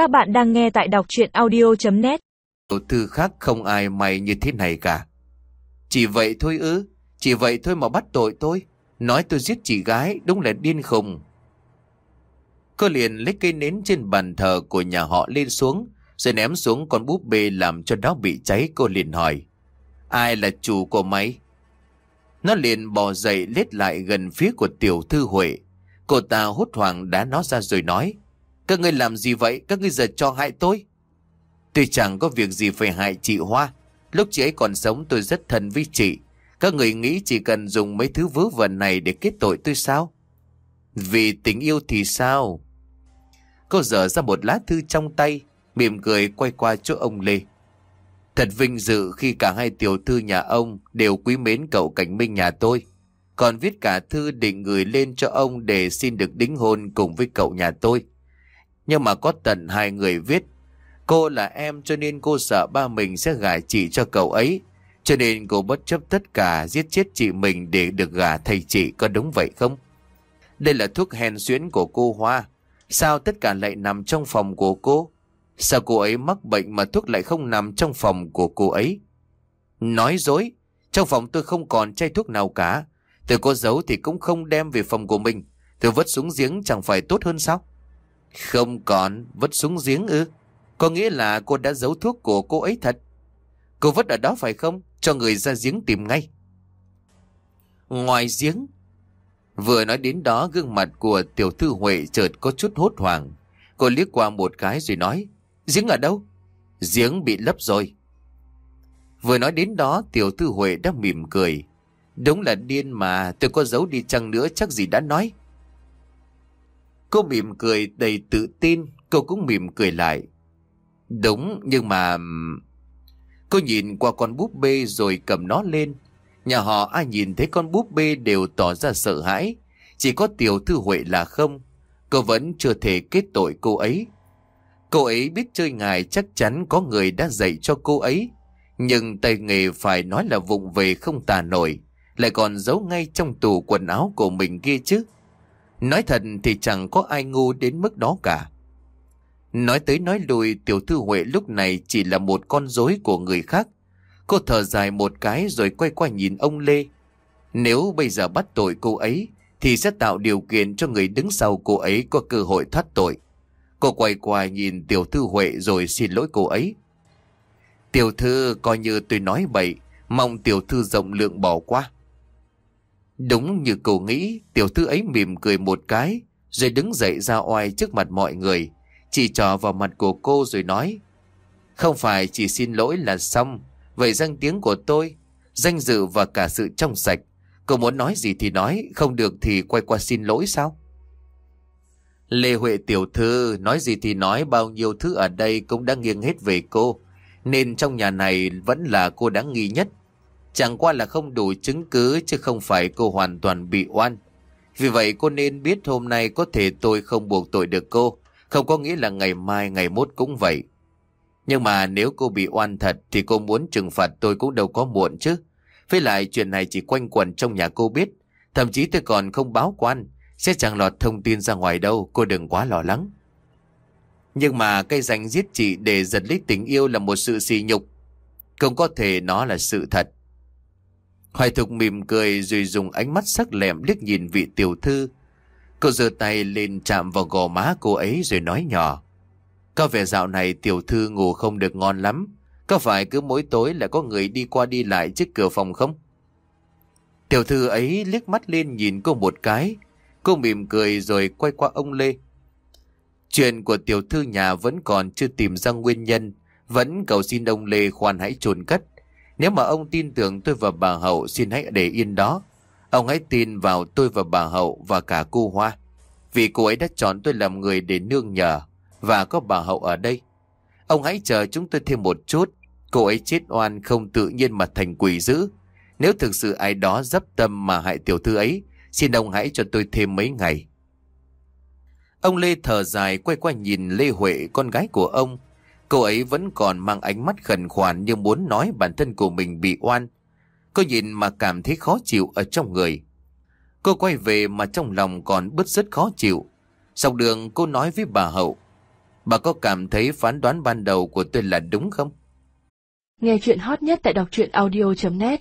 Các bạn đang nghe tại đọc chuyện audio.net Tổ thư khác không ai mày như thế này cả. Chỉ vậy thôi ư, chỉ vậy thôi mà bắt tội tôi. Nói tôi giết chị gái, đúng là điên khùng. Cô liền lấy cây nến trên bàn thờ của nhà họ lên xuống, rồi ném xuống con búp bê làm cho nó bị cháy. Cô liền hỏi, ai là chủ của mày? Nó liền bò dậy lết lại gần phía của tiểu thư Huệ. Cô ta hốt hoảng đá nó ra rồi nói, các ngươi làm gì vậy? Các ngươi giờ cho hại tôi. Tôi chẳng có việc gì phải hại chị Hoa. Lúc chị ấy còn sống tôi rất thân với chị. Các người nghĩ chỉ cần dùng mấy thứ vớ vẩn này để kết tội tôi sao? Vì tình yêu thì sao? Cô dở ra một lá thư trong tay, mỉm cười quay qua chỗ ông Lê. Thật vinh dự khi cả hai tiểu thư nhà ông đều quý mến cậu Cảnh Minh nhà tôi. Còn viết cả thư định gửi lên cho ông để xin được đính hôn cùng với cậu nhà tôi. Nhưng mà có tận hai người viết Cô là em cho nên cô sợ ba mình sẽ gả chị cho cậu ấy. Cho nên cô bất chấp tất cả giết chết chị mình để được gả thầy chị có đúng vậy không? Đây là thuốc hèn xuyến của cô Hoa. Sao tất cả lại nằm trong phòng của cô? Sao cô ấy mắc bệnh mà thuốc lại không nằm trong phòng của cô ấy? Nói dối, trong phòng tôi không còn chai thuốc nào cả. Tôi có giấu thì cũng không đem về phòng của mình. Tôi vứt xuống giếng chẳng phải tốt hơn sao? Không còn, vứt xuống giếng ư? Có nghĩa là cô đã giấu thuốc của cô ấy thật. Cô vứt ở đó phải không? Cho người ra giếng tìm ngay. Ngoài giếng, vừa nói đến đó gương mặt của tiểu thư Huệ chợt có chút hốt hoảng. Cô liếc qua một cái rồi nói, giếng ở đâu? Giếng bị lấp rồi. Vừa nói đến đó tiểu thư Huệ đã mỉm cười. Đúng là điên mà, tôi có giấu đi chăng nữa chắc gì đã nói. Cô mỉm cười đầy tự tin, cô cũng mỉm cười lại. Đúng, nhưng mà... Cô nhìn qua con búp bê rồi cầm nó lên. Nhà họ ai nhìn thấy con búp bê đều tỏ ra sợ hãi. Chỉ có tiểu thư Huệ là không. Cô vẫn chưa thể kết tội cô ấy. Cô ấy biết chơi ngài chắc chắn có người đã dạy cho cô ấy. Nhưng tay nghề phải nói là vụng về không tà nổi. Lại còn giấu ngay trong tủ quần áo của mình kia chứ. Nói thật thì chẳng có ai ngu đến mức đó cả. Nói tới nói lùi tiểu thư Huệ lúc này chỉ là một con rối của người khác. Cô thở dài một cái rồi quay qua nhìn ông Lê. Nếu bây giờ bắt tội cô ấy thì sẽ tạo điều kiện cho người đứng sau cô ấy có cơ hội thoát tội. Cô quay qua nhìn tiểu thư Huệ rồi xin lỗi cô ấy. Tiểu thư coi như tôi nói bậy, mong tiểu thư rộng lượng bỏ qua. Đúng như cậu nghĩ, tiểu thư ấy mỉm cười một cái, rồi đứng dậy ra oai trước mặt mọi người. Chỉ trò vào mặt của cô rồi nói Không phải chỉ xin lỗi là xong Vậy danh tiếng của tôi Danh dự và cả sự trong sạch Cô muốn nói gì thì nói Không được thì quay qua xin lỗi sao Lê Huệ tiểu thư Nói gì thì nói Bao nhiêu thứ ở đây cũng đã nghiêng hết về cô Nên trong nhà này Vẫn là cô đáng nghi nhất Chẳng qua là không đủ chứng cứ Chứ không phải cô hoàn toàn bị oan Vì vậy cô nên biết hôm nay Có thể tôi không buộc tội được cô không có nghĩa là ngày mai, ngày mốt cũng vậy. Nhưng mà nếu cô bị oan thật thì cô muốn trừng phạt tôi cũng đâu có muộn chứ. Với lại chuyện này chỉ quanh quẩn trong nhà cô biết. Thậm chí tôi còn không báo quan. Sẽ chẳng lọt thông tin ra ngoài đâu. Cô đừng quá lo lắng. Nhưng mà cây danh giết chị để giật lấy tình yêu là một sự xì nhục. Không có thể nó là sự thật. Hoài thục mỉm cười rồi dùng ánh mắt sắc lẹm liếc nhìn vị tiểu thư Cô giơ tay lên chạm vào gò má cô ấy rồi nói nhỏ. Có vẻ dạo này tiểu thư ngủ không được ngon lắm. Có phải cứ mỗi tối là có người đi qua đi lại trước cửa phòng không? Tiểu thư ấy liếc mắt lên nhìn cô một cái. Cô mỉm cười rồi quay qua ông Lê. Chuyện của tiểu thư nhà vẫn còn chưa tìm ra nguyên nhân. Vẫn cầu xin ông Lê khoan hãy trồn cất. Nếu mà ông tin tưởng tôi và bà Hậu xin hãy để yên đó. Ông hãy tin vào tôi và bà Hậu và cả cô Hoa. Vì cô ấy đã chọn tôi làm người để nương nhờ và có bà Hậu ở đây. Ông hãy chờ chúng tôi thêm một chút. Cô ấy chết oan không tự nhiên mà thành quỷ dữ. Nếu thực sự ai đó dấp tâm mà hại tiểu thư ấy, xin ông hãy cho tôi thêm mấy ngày. Ông Lê thở dài quay qua nhìn Lê Huệ, con gái của ông. Cô ấy vẫn còn mang ánh mắt khẩn khoản như muốn nói bản thân của mình bị oan. Cô nhìn mà cảm thấy khó chịu ở trong người. Cô quay về mà trong lòng còn bứt rất khó chịu. sau đường, cô nói với bà Hậu. Bà có cảm thấy phán đoán ban đầu của tôi là đúng không? Nghe chuyện hot nhất tại đọc truyện audio.net